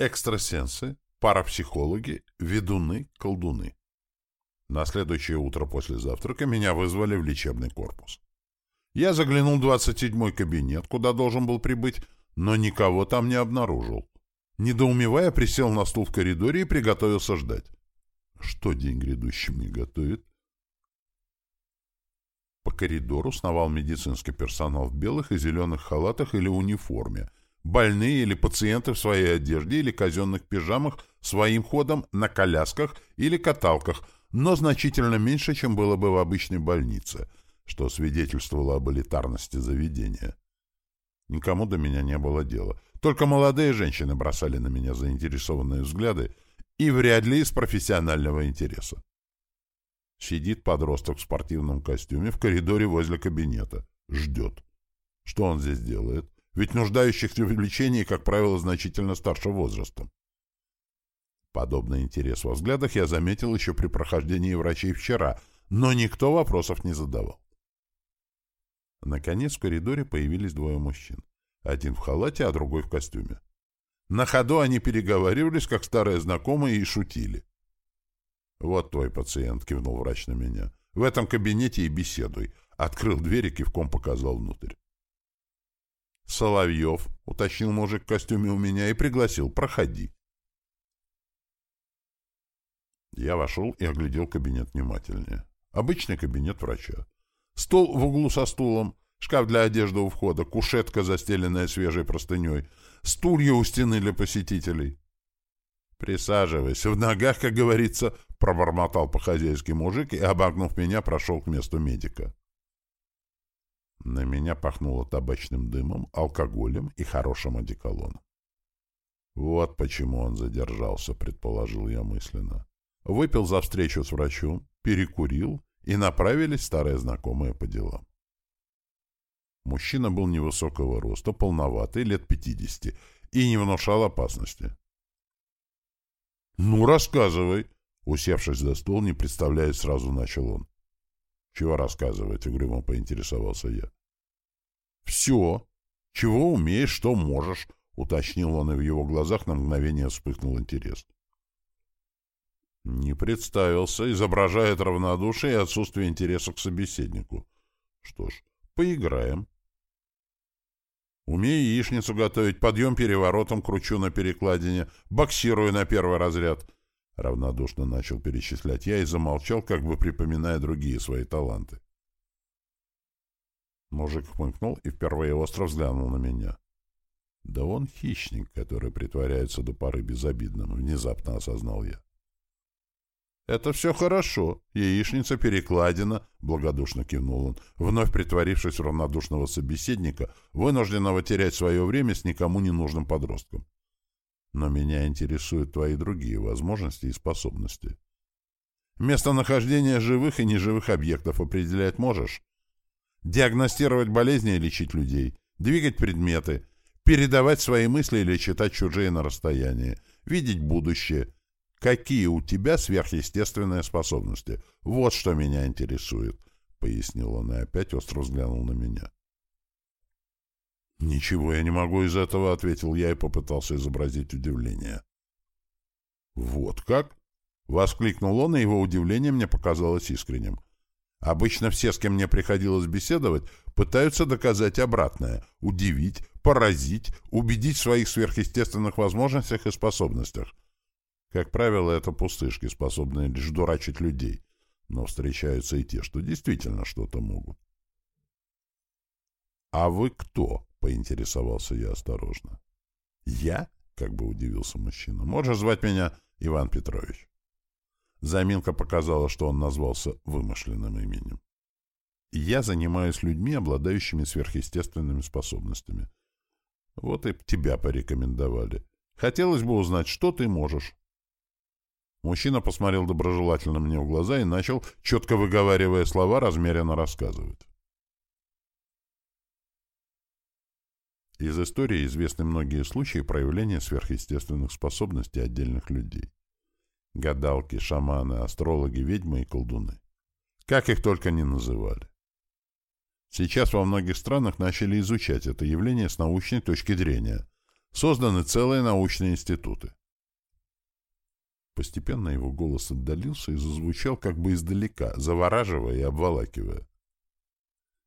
экстрасенсы, парапсихологи, ведуны, колдуны. На следующее утро после завтрака меня вызвали в лечебный корпус. Я заглянул в 27-й кабинет, куда должен был прибыть, но никого там не обнаружил. Недоумевая, присел на стул в коридоре и приготовился ждать. Что день грядущий мне готовит? По коридору сновал медицинский персонал в белых и зеленых халатах или униформе, больные или пациенты в своей одежде или казенных пижамах своим ходом на колясках или каталках, но значительно меньше, чем было бы в обычной больнице, что свидетельствовало об элитарности заведения. Никому до меня не было дела. Только молодые женщины бросали на меня заинтересованные взгляды, и вряд ли из профессионального интереса. Сидит подросток в спортивном костюме в коридоре возле кабинета. Ждет. Что он здесь делает? Ведь нуждающихся в лечении, как правило, значительно старше возрастом. Подобный интерес во взглядах я заметил еще при прохождении врачей вчера, но никто вопросов не задавал. Наконец в коридоре появились двое мужчин. Один в халате, а другой в костюме. На ходу они переговаривались, как старые знакомые, и шутили. «Вот твой пациент», — кивнул врач на меня. «В этом кабинете и беседуй». Открыл дверь и кивком показал внутрь. «Соловьев», — уточнил мужик в костюме у меня и пригласил. «Проходи». Я вошел и оглядел кабинет внимательнее. Обычный кабинет врача. Стол в углу со стулом, шкаф для одежды у входа, кушетка, застеленная свежей простыней, стулья у стены для посетителей. «Присаживайся. В ногах, как говорится», — пробормотал по-хозяйски мужик и, обогнув меня, прошел к месту медика. На меня пахнуло табачным дымом, алкоголем и хорошим одеколоном. «Вот почему он задержался», — предположил я мысленно. Выпил за встречу с врачом, перекурил, и направились старые знакомые по делам. Мужчина был невысокого роста, полноватый, лет пятидесяти, и не внушал опасности. «Ну, рассказывай!» Усевшись за стол, не представляя, сразу начал он. «Чего рассказывать?» — угрюмо поинтересовался я. «Все. Чего умеешь, что можешь?» — уточнил он, и в его глазах на мгновение вспыхнул интерес. Не представился, изображает равнодушие и отсутствие интереса к собеседнику. Что ж, поиграем. Умею яичницу готовить, подъем переворотом кручу на перекладине, боксирую на первый разряд. Равнодушно начал перечислять я и замолчал, как бы припоминая другие свои таланты. Мужик хмыкнул и впервые остро взглянул на меня. Да он хищник, который притворяется до поры безобидным, внезапно осознал я. «Это все хорошо. Яичница перекладина», — благодушно кивнул он, вновь притворившись в равнодушного собеседника, вынужденного терять свое время с никому не нужным подростком. «Но меня интересуют твои другие возможности и способности. Местонахождение живых и неживых объектов определять можешь? Диагностировать болезни и лечить людей, двигать предметы, передавать свои мысли или читать чужие на расстоянии, видеть будущее — Какие у тебя сверхъестественные способности? Вот что меня интересует, — пояснил он и опять остро взглянул на меня. «Ничего я не могу из этого», — ответил я и попытался изобразить удивление. «Вот как?» — воскликнул он, и его удивление мне показалось искренним. «Обычно все, с кем мне приходилось беседовать, пытаются доказать обратное — удивить, поразить, убедить в своих сверхъестественных возможностях и способностях. Как правило, это пустышки, способные лишь дурачить людей, но встречаются и те, что действительно что-то могут. «А вы кто?» — поинтересовался я осторожно. «Я?» — как бы удивился мужчина. «Можешь звать меня Иван Петрович». Заминка показала, что он назвался вымышленным именем. «Я занимаюсь людьми, обладающими сверхъестественными способностями. Вот и тебя порекомендовали. Хотелось бы узнать, что ты можешь». Мужчина посмотрел доброжелательно мне в глаза и начал, четко выговаривая слова, размеренно рассказывать. Из истории известны многие случаи проявления сверхъестественных способностей отдельных людей. Гадалки, шаманы, астрологи, ведьмы и колдуны. Как их только не называли. Сейчас во многих странах начали изучать это явление с научной точки зрения, Созданы целые научные институты. Постепенно его голос отдалился и зазвучал как бы издалека, завораживая и обволакивая.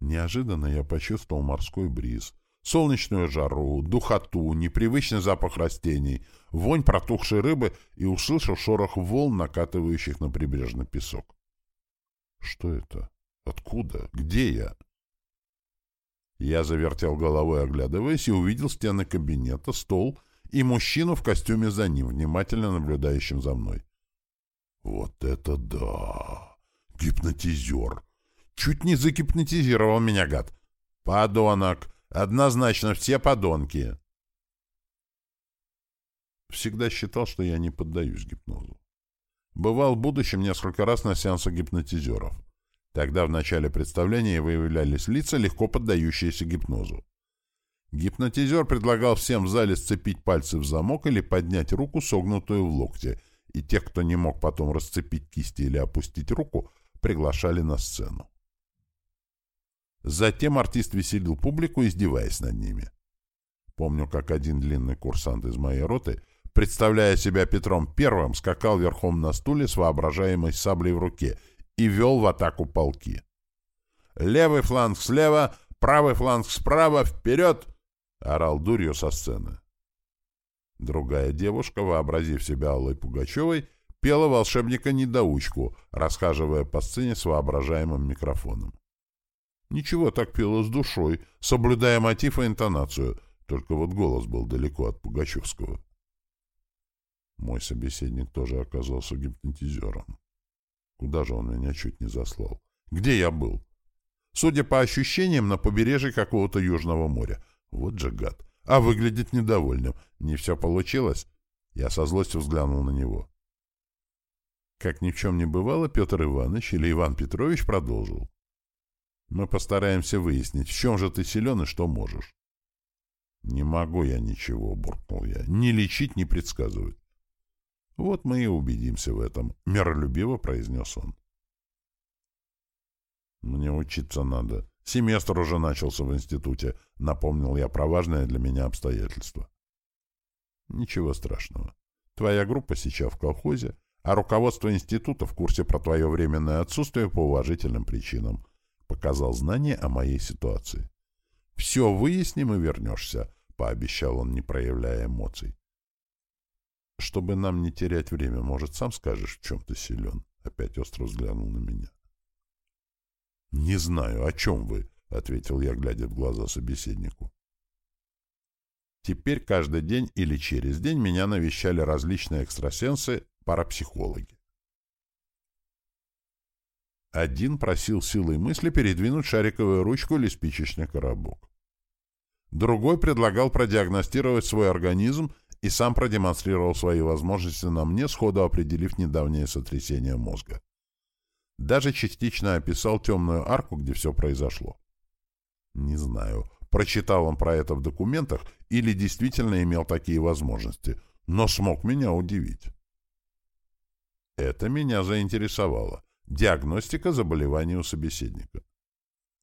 Неожиданно я почувствовал морской бриз, солнечную жару, духоту, непривычный запах растений, вонь протухшей рыбы и услышал шорох волн, накатывающих на прибрежный песок. Что это? Откуда? Где я? Я завертел головой, оглядываясь, и увидел стены кабинета, стол и мужчину в костюме за ним, внимательно наблюдающим за мной. Вот это да! Гипнотизер! Чуть не загипнотизировал меня, гад! Подонок! Однозначно все подонки! Всегда считал, что я не поддаюсь гипнозу. Бывал в будущем несколько раз на сеансах гипнотизеров. Тогда в начале представления выявлялись лица, легко поддающиеся гипнозу. Гипнотизер предлагал всем в зале сцепить пальцы в замок или поднять руку, согнутую в локте, и тех, кто не мог потом расцепить кисти или опустить руку, приглашали на сцену. Затем артист веселил публику, издеваясь над ними. Помню, как один длинный курсант из моей роты, представляя себя Петром Первым, скакал верхом на стуле с воображаемой саблей в руке и вел в атаку полки. «Левый фланг слева, правый фланг справа, вперед!» — орал дурью со сцены. Другая девушка, вообразив себя Аллой Пугачевой, пела волшебника-недоучку, расхаживая по сцене с воображаемым микрофоном. Ничего, так пела с душой, соблюдая мотив и интонацию, только вот голос был далеко от Пугачевского. Мой собеседник тоже оказался гипнотизером. Куда же он меня чуть не заслал? Где я был? Судя по ощущениям, на побережье какого-то Южного моря. Вот же гад. А выглядит недовольным. Не все получилось? Я со злостью взглянул на него. Как ни в чем не бывало, Петр Иванович или Иван Петрович продолжил. Мы постараемся выяснить, в чем же ты силен и что можешь. Не могу я ничего, буркнул я. Ни лечить, ни предсказывать. Вот мы и убедимся в этом, миролюбиво произнес он. Мне учиться надо. Семестр уже начался в институте, напомнил я про важное для меня обстоятельство. Ничего страшного. Твоя группа сейчас в колхозе, а руководство института в курсе про твое временное отсутствие по уважительным причинам. Показал знание о моей ситуации. Все выясним и вернешься, пообещал он, не проявляя эмоций. Чтобы нам не терять время, может, сам скажешь, в чем ты силен? Опять остро взглянул на меня. — Не знаю, о чем вы, — ответил я, глядя в глаза собеседнику. Теперь каждый день или через день меня навещали различные экстрасенсы, парапсихологи. Один просил силой мысли передвинуть шариковую ручку или спичечный коробок. Другой предлагал продиагностировать свой организм и сам продемонстрировал свои возможности на мне, сходу определив недавнее сотрясение мозга. Даже частично описал темную арку, где все произошло. Не знаю, прочитал он про это в документах или действительно имел такие возможности, но смог меня удивить. Это меня заинтересовало. Диагностика заболеваний у собеседника.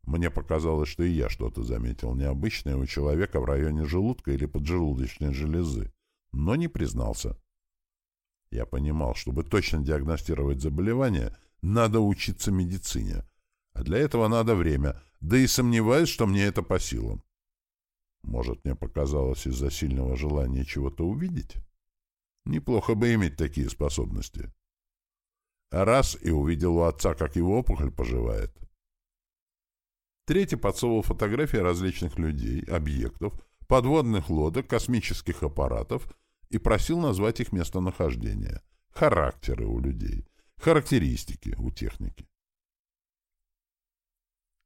Мне показалось, что и я что-то заметил необычное у человека в районе желудка или поджелудочной железы, но не признался. Я понимал, чтобы точно диагностировать заболевание, надо учиться медицине, а для этого надо время, да и сомневаюсь, что мне это по силам. Может, мне показалось из-за сильного желания чего-то увидеть? Неплохо бы иметь такие способности. Раз и увидел у отца, как его опухоль поживает. Третий подсовывал фотографии различных людей, объектов, подводных лодок, космических аппаратов и просил назвать их местонахождение, характеры у людей, характеристики у техники.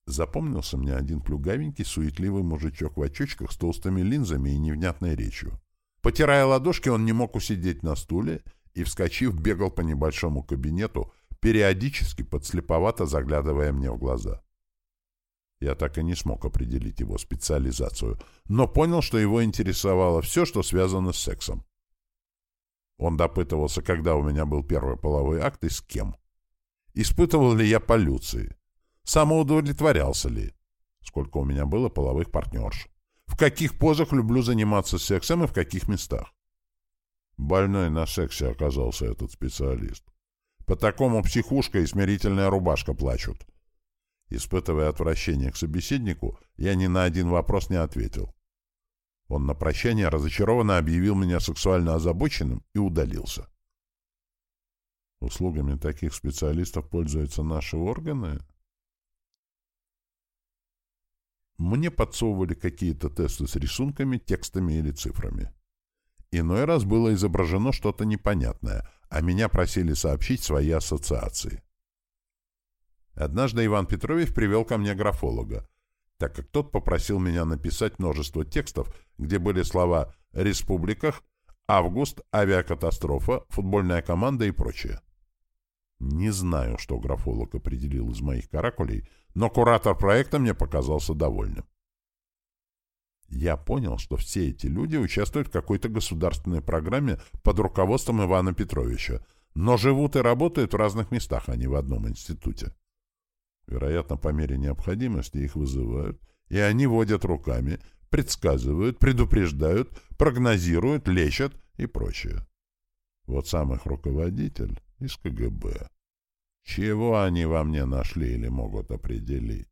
Запомнился мне один плюгавенький, суетливый мужичок в очочках с толстыми линзами и невнятной речью. Потирая ладошки, он не мог усидеть на стуле и, вскочив, бегал по небольшому кабинету, периодически подслеповато заглядывая мне в глаза. Я так и не смог определить его специализацию, но понял, что его интересовало все, что связано с сексом. Он допытывался, когда у меня был первый половой акт и с кем. Испытывал ли я полюции? Самоудовлетворялся ли? Сколько у меня было половых партнерш? в каких позах люблю заниматься сексом и в каких местах. Больной на сексе оказался этот специалист. По такому психушка и смирительная рубашка плачут. Испытывая отвращение к собеседнику, я ни на один вопрос не ответил. Он на прощание разочарованно объявил меня сексуально озабоченным и удалился. Услугами таких специалистов пользуются наши органы? Мне подсовывали какие-то тесты с рисунками, текстами или цифрами. Иной раз было изображено что-то непонятное, а меня просили сообщить свои ассоциации. Однажды Иван Петрович привел ко мне графолога, так как тот попросил меня написать множество текстов, где были слова «республиках», «август», «авиакатастрофа», «футбольная команда» и прочее. Не знаю, что графолог определил из моих каракулей, но куратор проекта мне показался довольным. Я понял, что все эти люди участвуют в какой-то государственной программе под руководством Ивана Петровича, но живут и работают в разных местах, а не в одном институте. Вероятно, по мере необходимости их вызывают, и они водят руками, предсказывают, предупреждают, прогнозируют, лечат и прочее. Вот сам их руководитель из КГБ. Чего они во мне нашли или могут определить?